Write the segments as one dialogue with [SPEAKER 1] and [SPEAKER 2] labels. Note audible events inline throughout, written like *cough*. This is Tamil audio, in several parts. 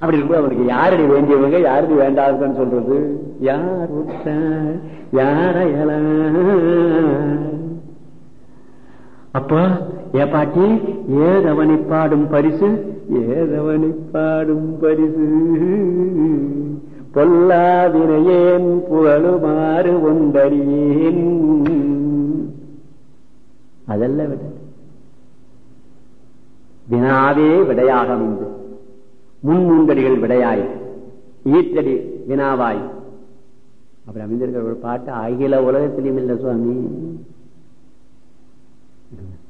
[SPEAKER 1] அப்படி இருக்கும்போது அவனுக்கு யாரடி வேண்டியவங்க யாரடி வேண்டாதுன்னு சொல்றது? யார் உற்றார் யாரையல? அப்ப ஏ பாட்டி ஏதவனை பாடும் பரிசு ஏதவனை பாடும் பரிசு. பொல்லாவினையேன் புகழுமாறு ஒன்றறியேன். அதெல்லாம் விட. வினாவே விடையாக அமைந்து முன்மூன்றடிகள் விடையாய் ஈற்றடி வினாவாய். அப்படி அமைந்திருக்கிற ஒரு பாட்டு அகில உலகத்திலையும் இல்லை சுவாமி.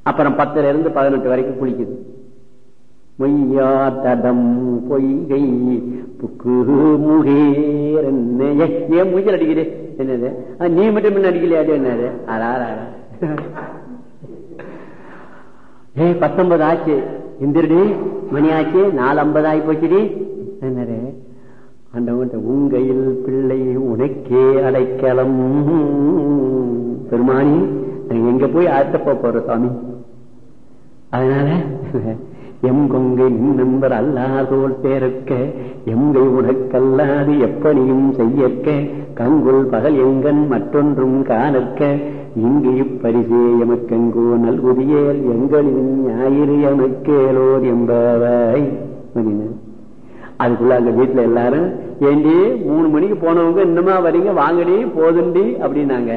[SPEAKER 1] அப்புறம் பத்துல இருந்து பதினெட்டு வரைக்கும் குளிக்குது. மொய்யா தடம் பொய்கை புக்கு முகேர் ஏன் மூஞ்சல் அடிக்கிறே என்னது? நீ மட்டும் முன்ன அடிக்கலையா? என்னது? அடாரா ஏ பத்தொன்பது ஆச்சு. இந்திரடி மணி ஆச்சு நாலு ஐம்பது ஆகி போச்சுடி என்னது உங்கையில் பிள்ளை உனக்கே அடைக்கலம். பெருமானி எங்க போய் ஆத்தப்ப போற சாமி? அதனால எம் கொங்கை நண்பர் அல்லாதோல் பேருக்க எங்கை உனக்கல்லாது எப்படியும் செய்யற்க கங்குள் பகல் எங்கன் மற்றொன்றும் காணற்க இங்கு இப்பரிசே எமக்கெங்கோ நல்குதியேல் எங்களின் ஞாயிறு எமக்கேலோர் என்பவாய் அதுக்குள்ள அங்க வீட்டுல எல்லாரும் ஏண்டி மூணு மணிக்கு போனவங்க இன்னுமா வரீங்க? வாங்கடி போதுண்டி அப்படின்னாங்க.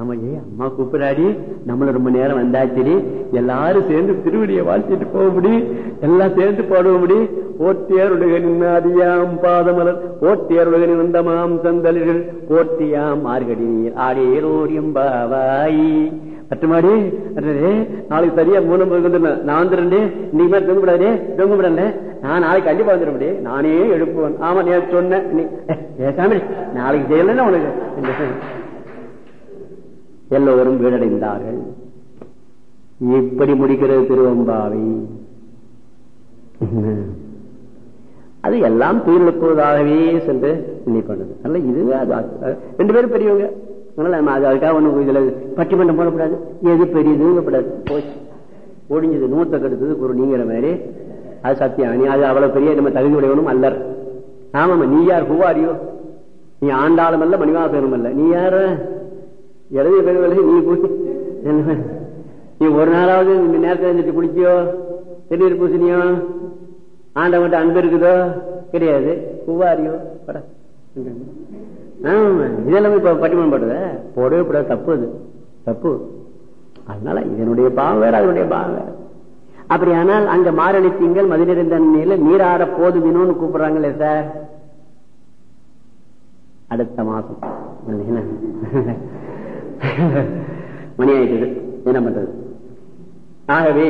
[SPEAKER 1] ஆமாடி அம்மா கூப்பிடாடி நம்மள ரொம்ப நேரம் வந்தாச்சுடி எல்லாரும் சேர்ந்து திருவடியை வாழ்த்திட்டு போக முடி எல்லாம் சேர்ந்து பாடுவ முடி ஓட்டியருடுகனின் பாதமலர் ஓட்டியருடுகனின் வந்தமாம் சந்தலிகள் போட்டியாம் ஆறுகடி நீர் ஆடேரோரியம்பாவாய் அட்டுமாடி நாளைக்கு சரியா மூலம் நான் வந்துடுறேன் இன்னைக்கு மாதிரி தொங்கப்படாதே தொங்கப்படாத நான் நாளைக்கு கண்டிப்பா வந்துடுறே நானே எழுப்புவேன். ஆமா நேற்று சொன்னேன் நீ பேசாம நாளைக்கு செய்யலன்னா உனக்கு. எல்லோரும் வீடடைந்தார்கள். இப்படி முடிக்கிறது திருவம்பாவை. அது எல்லாம் துயிலெழுப்புவதாகவே சென்று நினைப்பானது அல்ல இதுவே ரெண்டு பேரும் பெரியவங்க. அதுக்காக ஒண்ணு இதுல பட்டிமன்றம் போடக்கூடாது. எது பெரியதுங்கப்படாது போச்சு. ஒடிஞ்சது நூத்த கெடுத்தது ஒரு நீங்கிற மாதிரி. அது சத்தியம். நீ அது அவ்வளவு பெரிய நம்ம தகுதி உடையவனும் அல்லர். ஆமாமா நீ யார்? ஹூவாரியோ நீ ஆண்டாலும் அல்ல மணிவாசனும் அல்ல. நீ யார? எழுதிய பெருவலை நீ நீ ஒரு நாளாவது இந்த நேரத்தில் இருந்துட்டு குளிச்சியோ? திடீர் பூசணியோ ஆண்டவன்ட்ட அன்பு இருக்குதோ? கிடையாது. புவாரியோ பட. இதெல்லாம் இப்ப பட்டிமன்றம் போட்டத போடவே கூடாது தப்பு அது. தப்பு. அதனால இதனுடைய பாவம் வேற அதனுடைய பாவம் வேற. அப்படியானால் அங்க மாரணி திங்கள் மதிநிறைந்த நீராட போதுவினோன்னு கூப்பிடுறாங்களே சார். அடுத்த மாசம் மணி ஆயிட்டது. என்ன பண்றது? ஆகவே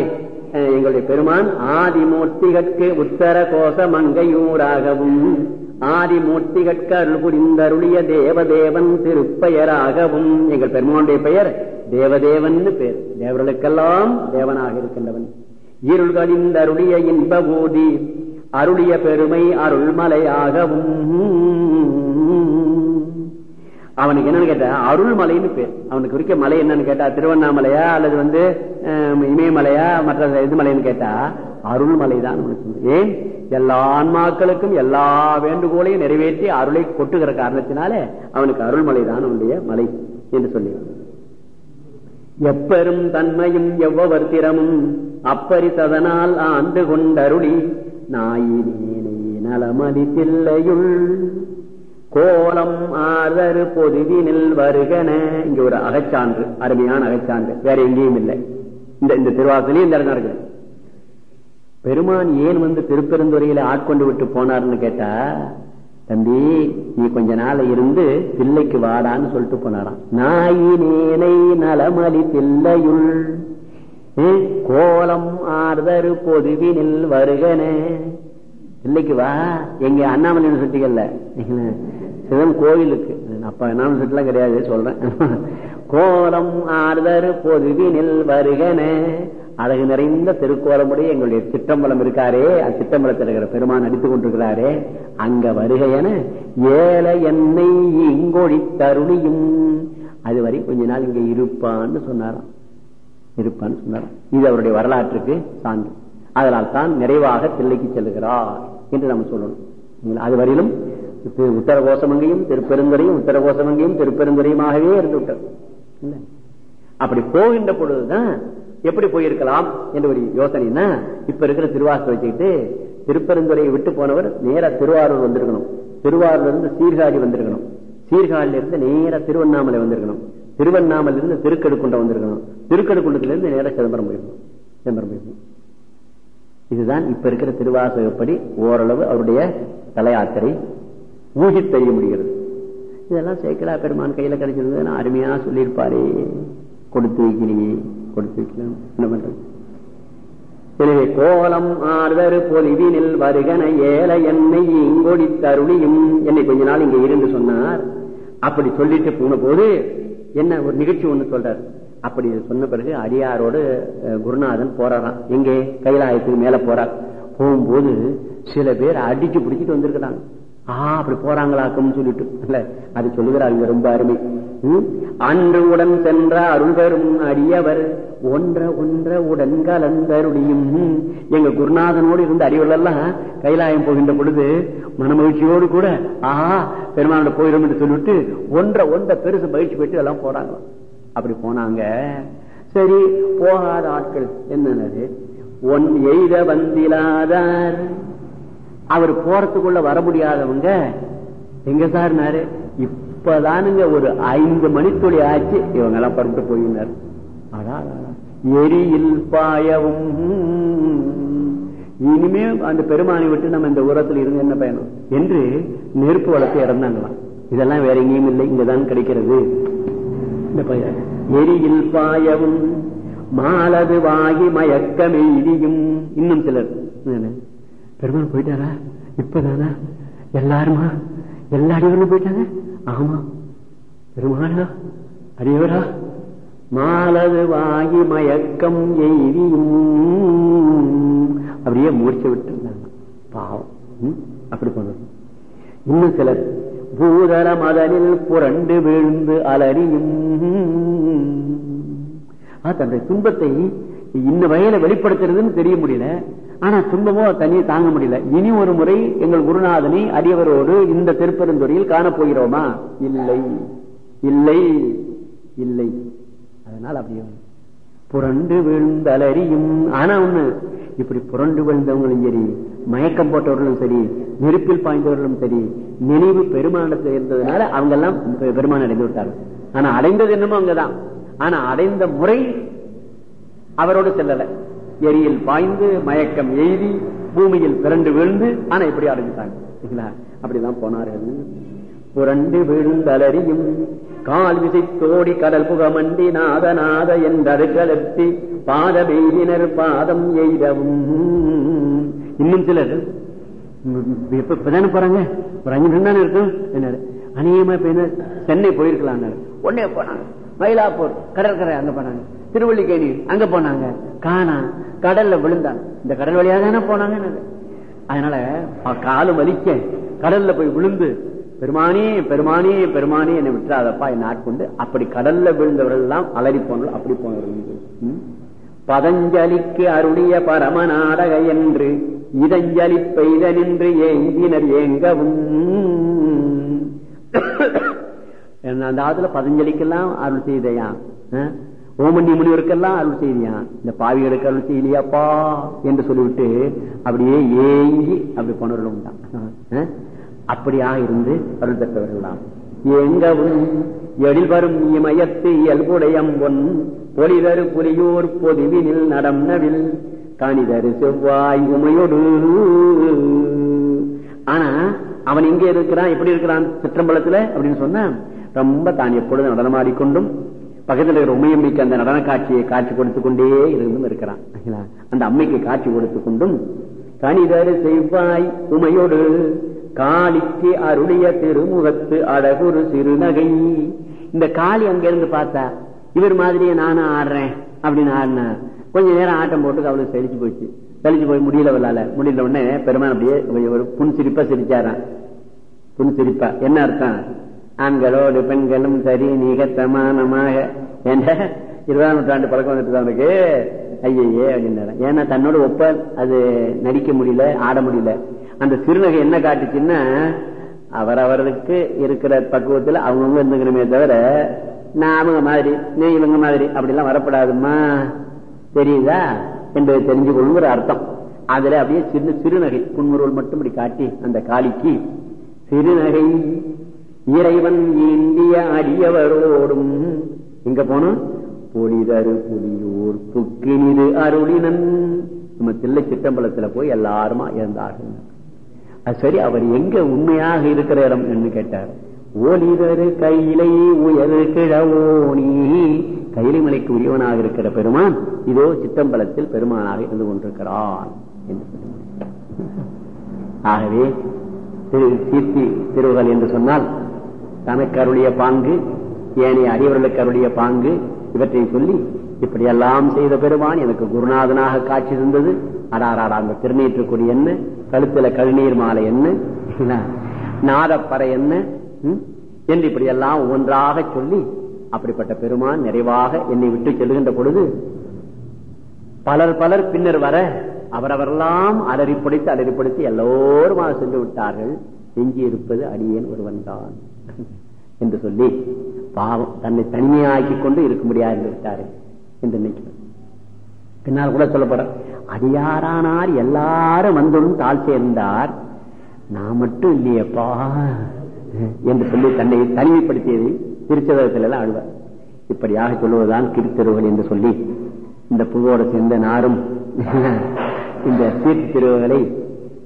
[SPEAKER 1] எங்களுடைய பெருமான் ஆதிமூர்த்திகற்கு உத்தர கோஷ மங்கையூராகவும் ஆதிமூர்த்திகற்கு அருள் புரிந்தருளிய தேவதேவன் திருப்பெயராகவும். எங்கள் பெருமானுடைய பெயர் தேவதேவன் பேர். தேவர்களுக்கெல்லாம் தேவனாக இருக்கின்றவன். இருள்களிந்தருளிய இன்ப ஊதி அருளிய பெருமை அருள்மலையாகவும். அவனுக்கு என்னன்னு கேட்டா அருள்மலைன்னு பேர். அவனுக்கு குறிக்க மலை என்னன்னு கேட்டா திருவண்ணாமலையா அல்லது வந்து இமயமலையா மற்ற இது மலைன்னு கேட்டா அருள்மலை தான் ஏன்? எல்லா ஆன்மாக்களுக்கும் எல்லா வேண்டுகோளையும் நிறைவேற்றி அருளை கொட்டுகிற காரணத்தினாலே அவனுக்கு அருள்மலை தான் அவனுடைய மலை என்று சொல்லி. எப்பெரும் தன்மையும் எவ்வவர் திறமும் அப்பரிசதனால் ஆண்டு கொண்டருளி. நாயினேனை நலமதி தில்லையுள் கோலம் ஆதரு பொதுவினில் வருகன. இங்க ஒரு அகச்சான்று அருமையான அகச்சான்று. வேற எங்கேயும் இல்லை. இந்த இந்த திருவாசலையும் இந்த இடம் இருக்குது. பெருமான் ஏன் வந்து திருப்பெருந்துறையில ஆட்கொண்டு விட்டு போனார்னு கேட்டா தம்பி நீ கொஞ்ச நாள் இருந்து பிள்ளைக்கு வாடான்னு சொல்லிட்டு போனாராம். நாயினேனை நலமலி பிள்ளையுள் கோலம் ஆர்தரு பொதுவினில் வருகன. பிள்ளைக்கு வா. எங்க அண்ணாமலை சொல்லிட்டீங்கல்ல சிவன் கோயிலுக்கு. அப்ப என்ன யூனிவர்சிட்டிலாம் கிடையாது சொல்றேன். கோலம் ஆறுதரு பொதுவினில் வருகன. அழகு நிறைந்த திருக்கோலமுடைய எங்களுடைய சிற்றம்பலம் இருக்காரே. அந்த சிற்றம்பலத்தில் இருக்கிற பெருமான் அடித்துக் கொண்டிருக்கிறாரே. அங்க வருக என ஏல என்னை இங்கொழி அது அதுவரை கொஞ்ச நாள் இங்க இருப்பான்னு சொன்னாராம். இருப்பான்னு சொன்னாராம். இது அவருடைய வரலாற்றுக்கு சான்று. அதனால் தான் நிறைவாக தில்லைக்கு செல்லுகிறார் என்று நம்ம சொல்லணும். அது வரையிலும் உத்தரகோசமங்கையும் திருப்பெருந்துறையும் உத்தரகோசமங்கையும் திருப்பெருந்துறையுமாகவே இருந்து விட்டது அப்படி போகின்ற பொழுதுதான் எப்படி போயிருக்கலாம் என்ற ஒரு யோசனைனா இப்ப இருக்கிற திருவாசை வச்சுக்கிட்டு திருப்பெருந்துறையை விட்டு போனவர் நேர திருவாரூர் வந்திருக்கணும். திருவாரூர்ல இருந்து சீர்காழி வந்திருக்கணும். சீர்காழில இருந்து நேர திருவண்ணாமலை வந்திருக்கணும். திருவண்ணாமலை இருந்து திருக்கடுக்குண்டம் வந்திருக்கணும். திருக்கடுக்குண்டத்துல இருந்து நேர சிதம்பரம் போயிருக்கணும். சிதம்பரம் போயிருக்கணும். இதுதான் இப்ப இருக்கிற திருவாசகப்படி ஓரளவு அவருடைய தலையாத்திரை ஊகி தெரிய முடிகிறது. இதெல்லாம் சேக்கலா பெருமான் கையில கிடைச்சிருந்தது. அருமையா சொல்லியிருப்பாரே. கொடுத்து வைக்கிறீங்க கொடுத்து வைக்கலாம். என்ன பண்றது? எனவே கோலம் ஆர்தரு பொலிவினில் வருகன ஏல என்னை இங்கொடி தருளியும். என்னை கொஞ்ச நாள் இங்க இருந்து சொன்னார். அப்படி சொல்லிட்டு போன போது என்ன ஒரு நிகழ்ச்சி ஒண்ணு சொல்றாரு. அப்படி சொன்ன பிறகு அடியாரோடு குருநாதன் போறாராம் எங்கே? கைலாயத்துக்கு மேல போறார். போகும்போது சில பேர் அடிச்சு பிடிச்சிட்டு வந்திருக்கிறாங்க. ஆஹ் அப்படி போறாங்களாக்கும் சொல்லிட்டு இல்ல அது சொல்லுகிறாங்க ரொம்ப அருமை. அன்று உடன் சென்ற அருள் அடியவர் ஒன்ற ஒன்ற உடன் கலந்தருடையும் எங்க குருநாதனோடு இருந்த அடிவர்கள் எல்லாம் கைலாயம் போகின்ற பொழுது மனமகிழ்ச்சியோடு கூட ஆஹா பெருமானோட போயிடும் என்று சொல்லிட்டு ஒன்ற ஒன்ற பெருசு மகிழ்ச்சி பெற்று எல்லாம் போறாங்க. அப்படி போனாங்க. சரி போகாத ஆட்கள் என்னது ஒன் எய்த வந்திலாதார். அவர் போறதுக்குள்ள வர முடியாதவங்க எங்க சார்னாரு இப்பதானுங்க ஒரு ஐந்து மணித்துளி ஆச்சு. இவங்க எல்லாம் பறந்து போயினார். எரியில் பாயவும். இனிமே அந்த பெருமானை விட்டு நம்ம இந்த உரத்தில் இருந்து என்ன பயணம்? என்று நெருப்பு வளர்த்து இறந்தாங்களாம். இதெல்லாம் வேற எங்கேயும் இல்லை. இங்கதான் கிடைக்கிறது. எரியில் பாயவும் மாலது வாகி மயக்கம் எய்தியும் இன்னும் சிலர். பெருமாள் போயிட்டாரா? இப்பதானா? எல்லாருமா? எல்லா அடிவர்களும் போயிட்டாங்க? ஆமா. பெருமாளா? அடியவரா? மாலது வாகி மயக்கம் எய்தியும். அப்படியே மூர்ச்சை விட்டு இருந்தாங்க பாவம் அப்படி பண்ணணும் இன்னும் சிலர் பூதர மதனில் புரண்டு விழுந்து அலறியும். தன்னுடைய துன்பத்தை இன்ன வகையில வெளிப்படுத்துறதுன்னு தெரிய முடியல. ஆனா துன்பமோ தனியே தாங்க முடியல. இனி ஒரு முறை எங்கள் குருநாதனை அடியவரோடு இந்த திருப்பெருந்துறையில் காணப்போகிறோமா இல்லை. இல்லை. இல்லை. அதனால் அப்படியே புரண்டு விழுந்தலறியும். ஆனா ஒண்ணு இப்படி புரண்டு விழுந்தவங்களும் சரி மயக்கம் போட்டவர்களும் சரி நெருப்பில் பாய்ந்தவர்களும் சரி நினைவு பெருமானத்தில் இருந்ததுனால அவங்க எல்லாம் பெருமானம் அடைந்து விட்டார்கள். ஆனா அடைந்தது என்னமோ அங்கதான். ஆனா அடைந்த முறை அவரோடு செல்லல. எரியில் பாய்ந்து மயக்கம் எழுதி பூமியில் பிறண்டு விழுந்து ஆனா இப்படி அடைஞ்சிட்டாங்க. அப்படிதான் போனார்கள் புரண்டு விழுந்தலறியும் கால் விசை தோடி கடல் புகமண்டி நாத நாத என்றது கலர்த்தி பாத பெய்தினர் பாதம் எய்தவும். இன்னும் சிலர் இப்பதானே போறாங்க? ஒரு அஞ்சு நிமிடம் இருக்கும் என்ன அநேகமா சென்னை போயிருக்கலாம் உடனே போனாங்க. மயிலாப்பூர் கடற்கரை அங்க போனாங்க. திருவள்ளிக்கேணி அங்க போனாங்க. காணா கடல்ல விழுந்தாங்க இந்த கடல் வழியாக தானே போனாங்க அதனால காலு வலிக்க கடல்ல போய் விழுந்து பெருமானே பெருமானே பெருமானே என்னை விட்டுறாதப்பா என்னை ஆட்கொண்டு அப்படி கடல்ல விழுந்தவர்கள் எல்லாம் அலறி போனவர்கள் அப்படி போனவர்கள் பதஞ்சலிக்கு அருளிய பரம நாடக என்று இதஞ்சலி பெய்த நின்று ஏங்கினர் ஏங்கவும். *coughs* அந்த ஆத்துல பதஞ்சலிக்கெல்லாம் அருள் செய்தையா? ஓமண்டி முனிவருக்கெல்லாம் அருள் செய்தியா இந்த பாவிகளுக்கு அருள் செய்யலையாப்பா என்று சொல்லிவிட்டு அப்படியே ஏங்கி அப்படி போனவர்களும் உண்டான் அப்படியாக இருந்து அருள் பெற்றவர்களாம் எங்கவும் எழில் வரும் இமயத்து இயல்புடையம் பொன் பொலிதரு புலியூர் பொதுவினில் நடம் நவில் காணிதரு செவ்வாய் உமையோடு. ஆனா அவன் எங்க இருக்கிறான் எப்படி இருக்கிறான் சிற்றம்பலத்துல அப்படின்னு சொன்ன ரொம்ப தான் எப்பொழுது நடனமாடிக்கொண்டும் பக்கத்தில் இருக்கிற உமையம்மைக்கு அந்த நடன காட்சியை காட்சி கொடுத்து கொண்டே இருந்தும் இருக்கிறான். அந்த அம்மைக்கு காட்சி கொடுத்து கொண்டும் கணிதரு செவ்வாய் உமையோடு காளிக்கு அருளிய திருமுகத்து அழகுரு சிறுநகை. இந்த காளி அங்க இருந்து பார்த்தா இவர் மாதிரியே நானும் ஆடுறேன் அப்படின்னு ஆடின கொஞ்ச நேரம் ஆட்டம் போட்டு அவளுக்கு செழிச்சு போச்சு. செழிச்சு போய் முடியல வரலால முடியல உடனே பெருமான் அப்படியே ஒரு புன் சிரிப்பா சிரிச்சாரான் புன் சிரிப்பா என்ன அர்த்தம்? ஆண்களோடு பெண்களும் சரி நீக சமானமாக. என்ற இருபதாம் நூற்றாண்டு பழக்கம் வந்துட்டு அவனுக்கு ஐயே அப்படின்னாரு. ஏன்னா தன்னோட ஒப்ப அது நடிக்க முடியல ஆட முடியல. அந்த சிறுநகை என்ன காட்டுச்சுன்னா அவரவர்களுக்கு இருக்கிற பக்குவத்துல அவங்கவுங்க இருந்துக்கணுமே தவிர நான் அவங்க மாதிரி நீ இவங்க மாதிரி அப்படிலாம் வரப்படாதுமா தெரியுதா? என்பதை தெரிஞ்சு கொள்ளுங்கிற அர்த்தம். அதுல அப்படியே சிறு சிறுநகை புன்முருவல் மட்டும் இப்படி காட்டி அந்த காளிக்கு. சிறுநகை இறைவன் இந்திய அடியவரோடும். எங்க போனோம்? பொலிதரு புலியூர் புக்கினிது அருளினன். நம்ம தில்லை சிற்றம்பலத்துல போய் எல்லாருமா இருந்தார்கள். சரி அவர் எங்க உண்மையாக இருக்கிற இடம் என்று கேட்டார். ஓலிதரு கையிலை உயர் கிழவோனி. கையிலை மலைக்கு உரியவனாக இருக்கிற பெருமான் இதோ சித்தம்பலத்தில் பெருமானாக இருந்து கொண்டிருக்கிறான் என்று ஆகவே திரு கீர்த்தி திருவுகள் என்று சொன்னால் தனக்கு அருளிய பாங்கு ஏனைய அறிவர்களுக்கு அருளிய பாங்கு இவற்றை சொல்லி இப்படியெல்லாம் செய்த பெருமான் எனக்கு குருநாதனாக காட்சி தந்தது. அடாராடா அந்த திருநீற்றுக்குடி என்ன? கழுத்துல கழுநீர் மாலை என்ன? நாதப்பறை என்ன? என்று இப்படி எல்லாம் ஒன்றாக சொல்லி அப்படிப்பட்ட பெருமான் நிறைவாக என்னை விட்டு செல்கின்ற பொழுது பலர் பலர் பின்னர் வர அவரவரெல்லாம் அலறிப்படுத்தி அலறிப்படுத்தி எல்லோருமாக சென்று விட்டார்கள். எஞ்சி இருப்பது அடியேன் ஒருவன் தான் என்று சொல்லி பாவம் தன்னை தனிமையாக்கி கொண்டு இருக்க முடியாது விட்டாரு என்று நினைக்கிறேன் பின்னால் கூட சொல்லப்பட அடியாரானார் எல்லாரும் வந்தும் தாழ் சேர்ந்தார் நான் மட்டும் இல்லையப்பா என்று சொல்லி தன்னை தனிமைப்படுத்தியது திருச்சதத்தில் எல்லாம் அழுவார் இப்படியாக சொல்லுவதுதான் திருத்தருவல் என்று சொல்லி இந்த புதுவோடு சேர்ந்த நாரும் இந்த சீர்த்தி திருவுகளை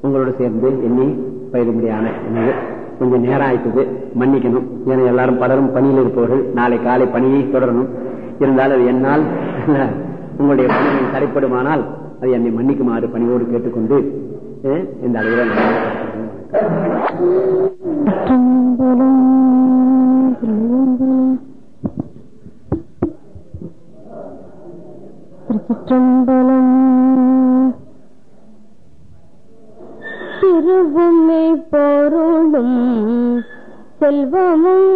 [SPEAKER 1] உங்களோட சேர்ந்து எண்ணி பயிலும்படியான கொஞ்சம் நேரம் ஆயிட்டது மன்னிக்கணும். ஏன்னா எல்லாரும் பலரும் பணியில் இருப்பவர்கள். நாளை காலை பணியை தொடரணும். இருந்தாலும் என்னால் உங்களுடைய பணிகள் தடைப்படுமானால் அது என்னை மன்னிக்குமாறு பணியோடு கேட்டுக்கொண்டு இந்த அளவில்
[SPEAKER 2] திருச்சிற்றம்பலம் திருவுமை பொருளும் செல்வமும்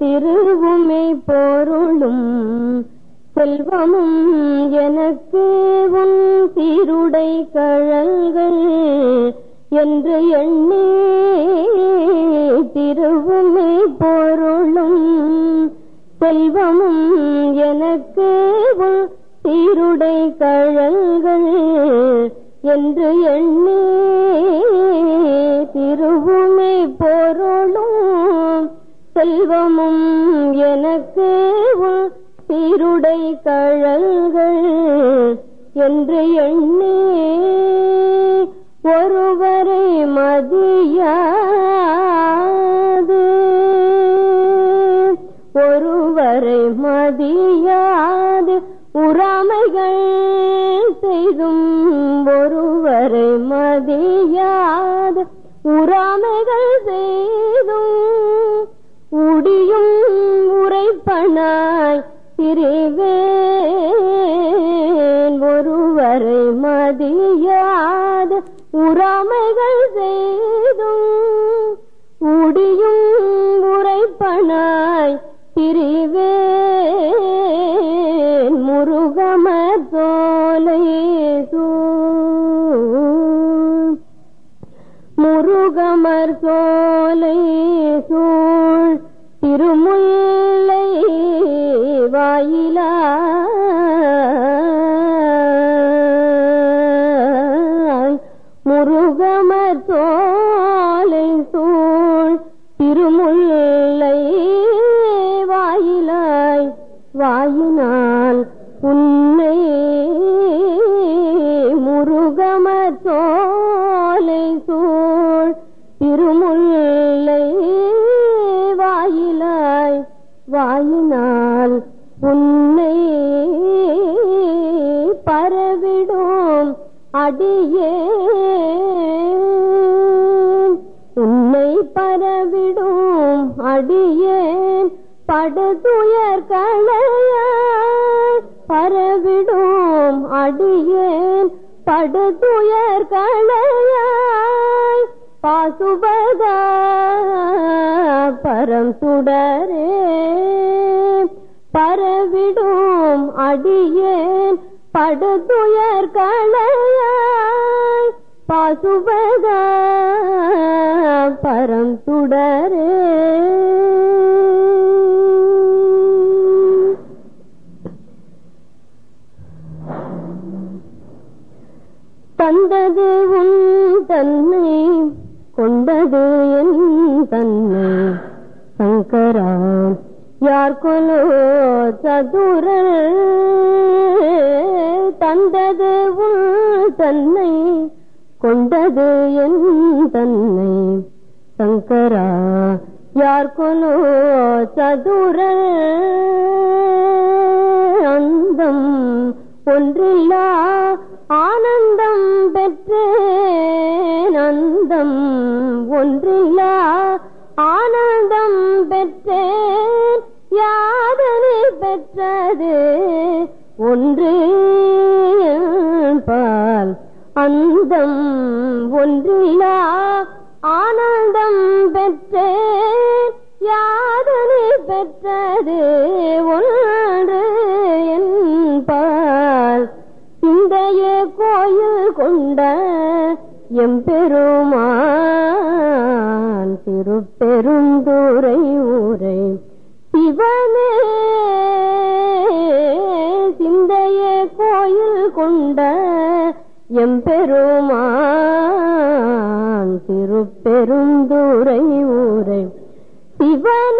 [SPEAKER 2] திருவுமை பொருளும் செல்வமும். எனக்கு உன் சீருடை கழல்கள் என்று எண்ணி திருவுமை பொருளும் செல்வமும். எனக்கு உன் சீருடை கழல்கள் என்று எண்ணி திருவுமை பொருளும் செல்வமும் எனக்கு சீருடை கழல்கள் என்று எண்ணி ஒருவரை மதியாது. ஒருவரை மதியாது. உறாமைகள் மதியாது உறாமைகள் செய்தும் உடியும் உரைப்பனாய் திரிவேன். ஒருவரை மதியாது உறாமை மலர் சோலை சூழ் திருமுல்லை வாயிலா. முருகமர் சோலை சூழ் திருமுல்லை வாயிலாய். வாயினால் உன்னை முருகமர் சோலை சூழ் வாயினால் உன்னை பரவிடும் அடியே. உன்னை பரவிடும் அடியேன் படுதுயர் களையாய் பரவிடும் அடியேன் படுதுயர் களையாய் பாசுபதா பரம் துடரே பரவிடும் அடியேன் படுதுயர் களையாய். பாசுபதா பரம் துடரே யார் சதுரல் தந்தது உள் தன்னை கொண்டது என் தன்னை. சங்கரா யார் கொலோ சதுரர் அந்தம் ஒன்றில்லா ஆனந்தம் பெற்றேன். அந்தம் ஒன்றில்லா பெற்றது ஒன்று பால் அந்தம் ஒன்றிலா ஆனந்தம் பெற்றேன் யாதனை பெற்றது ஒன்று என்பால் இந்தைய கோயில் கொண்ட எம்பெருமான் திருப்பெருந்துரை ஊரை எம்பெருமான் திருப்பெருந்துரை ஊரை சிவன்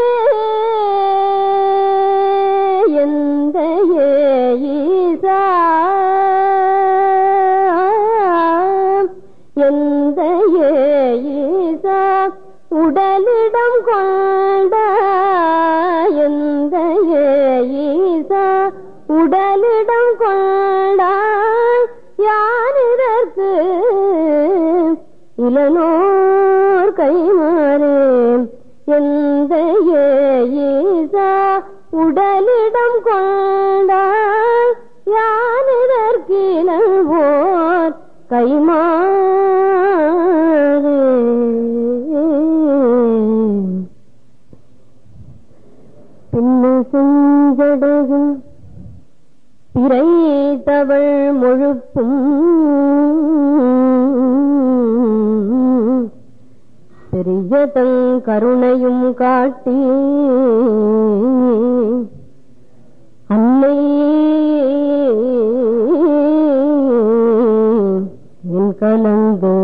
[SPEAKER 2] கலந்து.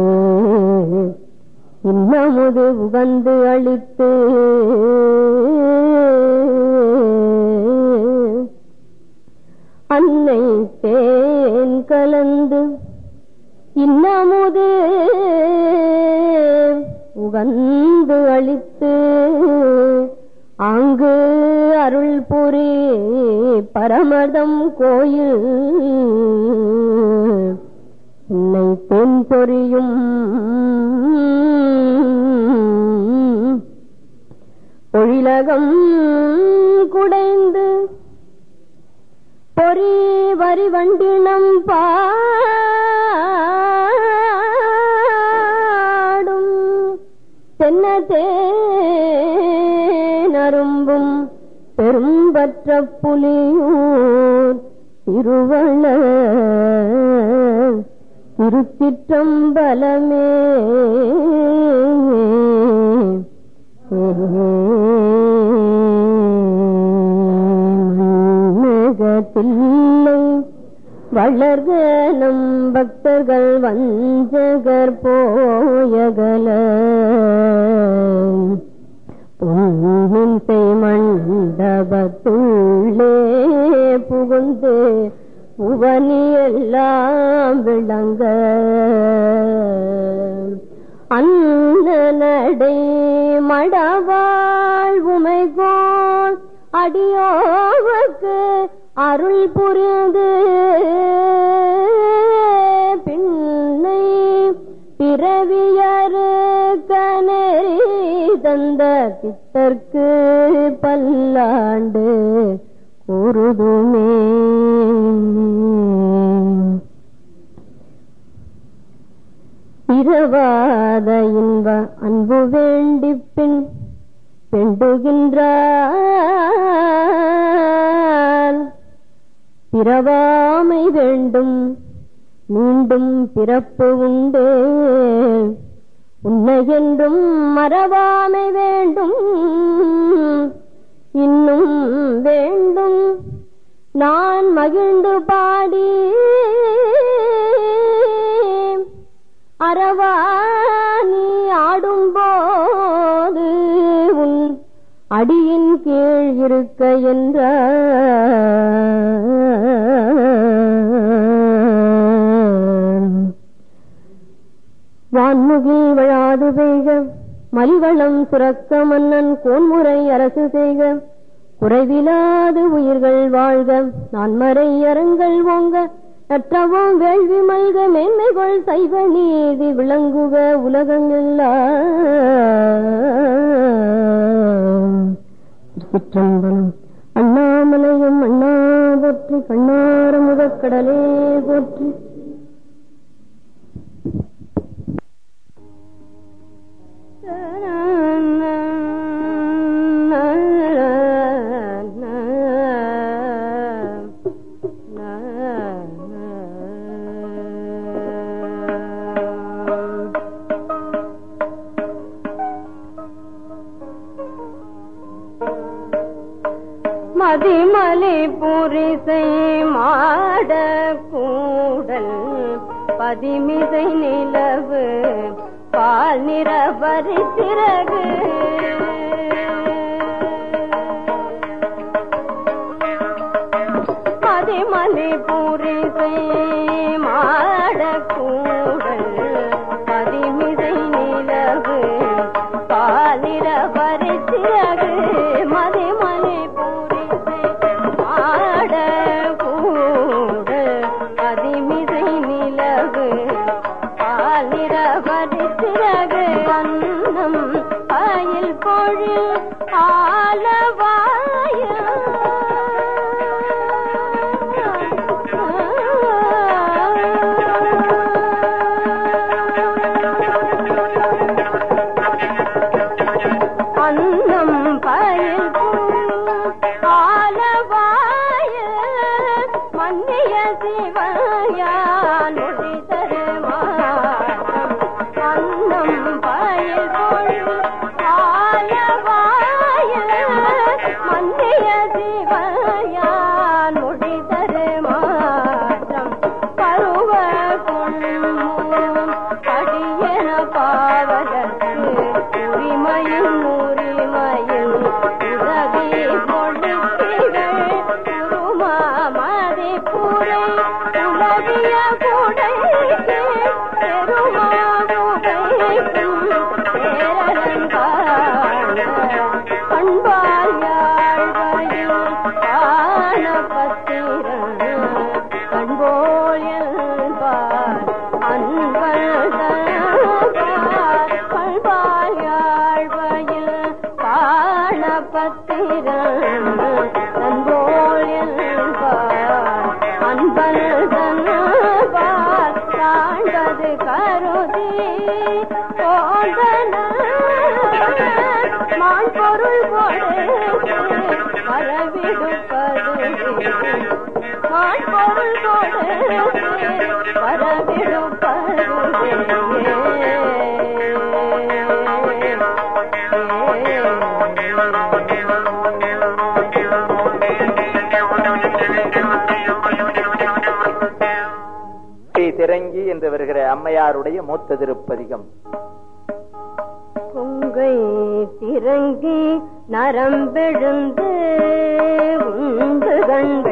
[SPEAKER 2] இன்னமுது உகந்து அளித்து. தென்னதே நரும்பும் பெரும்பற்ற புலியூர் திருவள்ள திருச்சிற்றம்பலமே. மன்னகத்தில்லை வளர்க நம் பக்தர்கள் வஞ்சகர் போயகல. பொன்னின்சை மண்டபத்துள்ளே புகுந்து புவனியெல்லாம் விளங்க. அந்த நடை மடவாழ் உமைகோள் அடியோ அருள் புரிந்து பின்னை பிறவியரு கனரி தந்த பித்தர்க்கு பல்லாண்டு கூறுதுமே.
[SPEAKER 3] இரவா பிறப்பு உண்டு. உன்னை என்றும் மறவாமை வேண்டும். இன்னும் வேண்டும். நான் மகிழ்ந்து பாடி. அறவா நீ ஆடும்போது உன் அடியின் கீழ் இருக்க என்ற வான்முகி வழாது பெய்க மலிவளம் சுரக்க மன்னன் கோன்முறை அரசு செய்க. குறைவிலாது உயிர்கள் வாழ்க. நான்மறை அரங்கள் ஓங்க. நற்றவோம் வேள்வி மல்க. மேன்மைகள் சைவ நீதி விளங்குக. உலகங்கெல்லாம் திருச்சிற்றம்பலம். அண்ணாமலையும் அண்ணா போற்றி கண்ணார முதற்கடலே போற்றி.
[SPEAKER 2] மதிமலி புரிசை மாட கூடல் பதிமிசை நிலவு பால் நிறபரி சிறகு மதிமலி புரிசை
[SPEAKER 4] திறங்கி என்று வருகிற அம்மையாருடைய மூத்த திருப்பதிகம்.
[SPEAKER 2] பொங்கை திறங்கி நரம்பெழுந்து உந்து கண்டு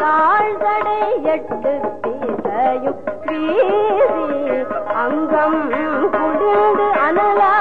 [SPEAKER 2] வீரி எட்டு தீதையும் வீரி அங்கம் குடிந்து அனலா